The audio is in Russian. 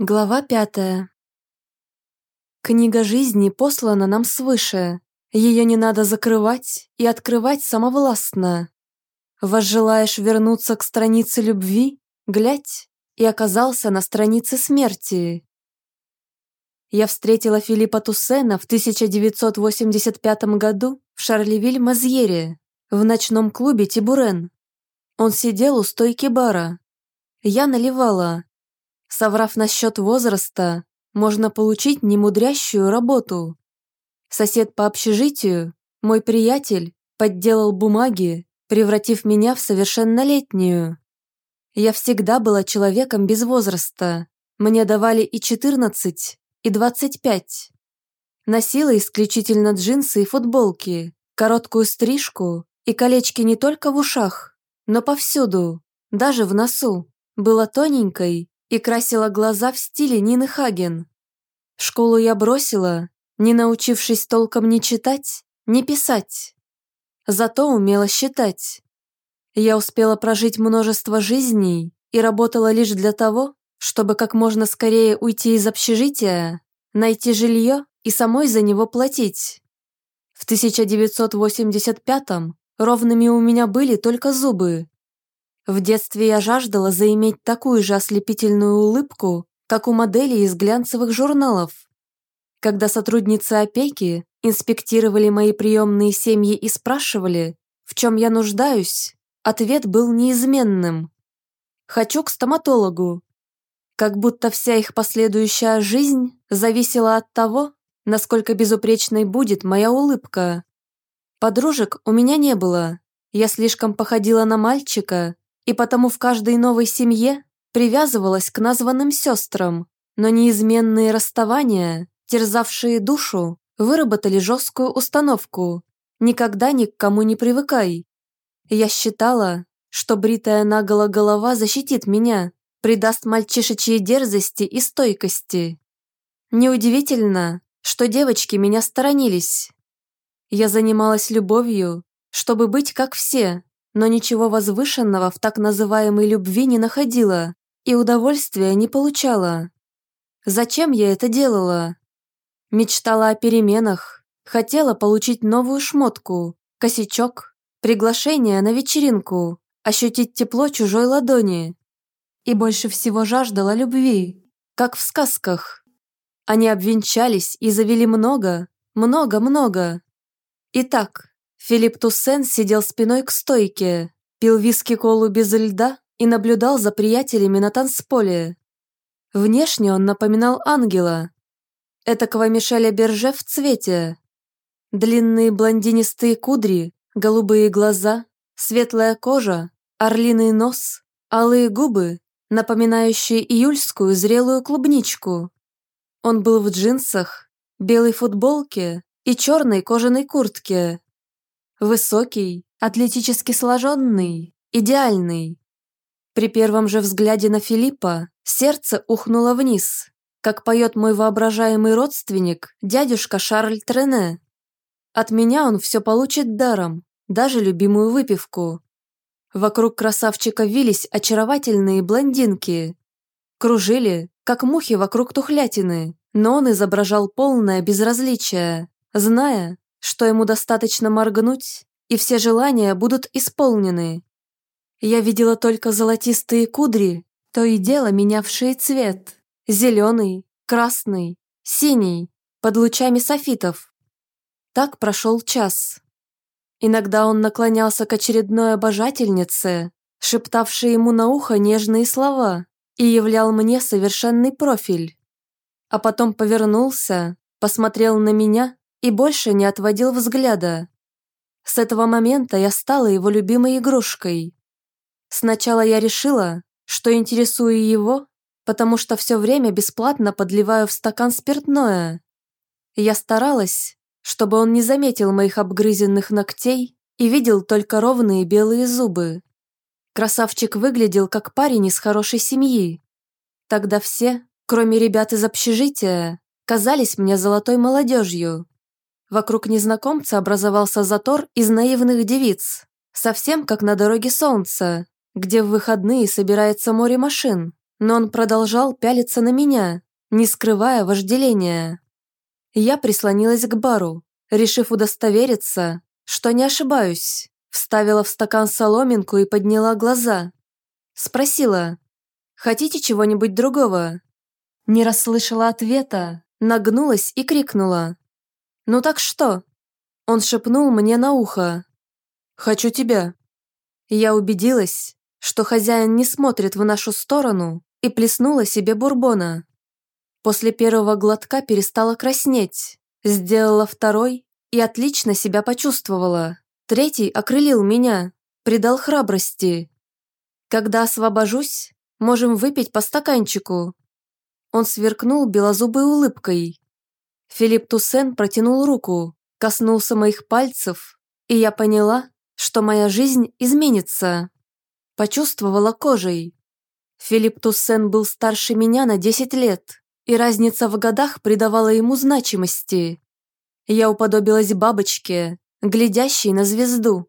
Глава пятая. Книга жизни послана нам свыше. Ее не надо закрывать и открывать самовластно. Возжелаешь вернуться к странице любви, глядь, и оказался на странице смерти. Я встретила Филиппа Туссена в 1985 году в Шарлевиль-Мазьере, в ночном клубе «Тибурен». Он сидел у стойки бара. Я наливала, Соврав насчет возраста, можно получить немудрящую работу. Сосед по общежитию, мой приятель, подделал бумаги, превратив меня в совершеннолетнюю. Я всегда была человеком без возраста. Мне давали и 14, и 25. Носила исключительно джинсы и футболки, короткую стрижку и колечки не только в ушах, но повсюду, даже в носу. Была тоненькой и красила глаза в стиле Нины Хаген. Школу я бросила, не научившись толком ни читать, ни писать. Зато умела считать. Я успела прожить множество жизней и работала лишь для того, чтобы как можно скорее уйти из общежития, найти жилье и самой за него платить. В 1985-м ровными у меня были только зубы, в детстве я жаждала заиметь такую же ослепительную улыбку, как у моделей из глянцевых журналов. Когда сотрудницы опеки инспектировали мои приемные семьи и спрашивали, в чем я нуждаюсь, ответ был неизменным. «Хочу к стоматологу». Как будто вся их последующая жизнь зависела от того, насколько безупречной будет моя улыбка. Подружек у меня не было. Я слишком походила на мальчика, и потому в каждой новой семье привязывалась к названным сестрам, но неизменные расставания, терзавшие душу, выработали жесткую установку «никогда ни к кому не привыкай». Я считала, что бритая наголо голова защитит меня, придаст мальчишечьей дерзости и стойкости. Неудивительно, что девочки меня сторонились. Я занималась любовью, чтобы быть как все, но ничего возвышенного в так называемой любви не находила и удовольствия не получала. Зачем я это делала? Мечтала о переменах, хотела получить новую шмотку, косячок, приглашение на вечеринку, ощутить тепло чужой ладони. И больше всего жаждала любви, как в сказках. Они обвенчались и завели много, много-много. Итак, Филипп Туссен сидел спиной к стойке, пил виски-колу без льда и наблюдал за приятелями на танцполе. Внешне он напоминал ангела. Этакого Мишеля Берже в цвете. Длинные блондинистые кудри, голубые глаза, светлая кожа, орлиный нос, алые губы, напоминающие июльскую зрелую клубничку. Он был в джинсах, белой футболке и черной кожаной куртке. Высокий, атлетически сложенный, идеальный. При первом же взгляде на Филиппа сердце ухнуло вниз, как поет мой воображаемый родственник, дядюшка Шарль Трене. От меня он все получит даром, даже любимую выпивку. Вокруг красавчика вились очаровательные блондинки. Кружили, как мухи вокруг тухлятины, но он изображал полное безразличие, зная, что ему достаточно моргнуть, и все желания будут исполнены. Я видела только золотистые кудри, то и дело менявшие цвет. Зеленый, красный, синий, под лучами софитов. Так прошел час. Иногда он наклонялся к очередной обожательнице, шептавшей ему на ухо нежные слова, и являл мне совершенный профиль. А потом повернулся, посмотрел на меня и больше не отводил взгляда. С этого момента я стала его любимой игрушкой. Сначала я решила, что интересую его, потому что все время бесплатно подливаю в стакан спиртное. Я старалась, чтобы он не заметил моих обгрызенных ногтей и видел только ровные белые зубы. Красавчик выглядел как парень из хорошей семьи. Тогда все, кроме ребят из общежития, казались мне золотой молодежью. Вокруг незнакомца образовался затор из наивных девиц, совсем как на дороге солнца, где в выходные собирается море машин, но он продолжал пялиться на меня, не скрывая вожделения. Я прислонилась к бару, решив удостовериться, что не ошибаюсь. Вставила в стакан соломинку и подняла глаза. Спросила, «Хотите чего-нибудь другого?» Не расслышала ответа, нагнулась и крикнула. «Ну так что?» Он шепнул мне на ухо. «Хочу тебя». Я убедилась, что хозяин не смотрит в нашу сторону и плеснула себе бурбона. После первого глотка перестала краснеть, сделала второй и отлично себя почувствовала. Третий окрылил меня, придал храбрости. Когда освобожусь, можем выпить по стаканчику. Он сверкнул белозубой улыбкой. Филипп Туссен протянул руку, коснулся моих пальцев, и я поняла, что моя жизнь изменится. Почувствовала кожей. Филипп Туссен был старше меня на 10 лет, и разница в годах придавала ему значимости. Я уподобилась бабочке, глядящей на звезду.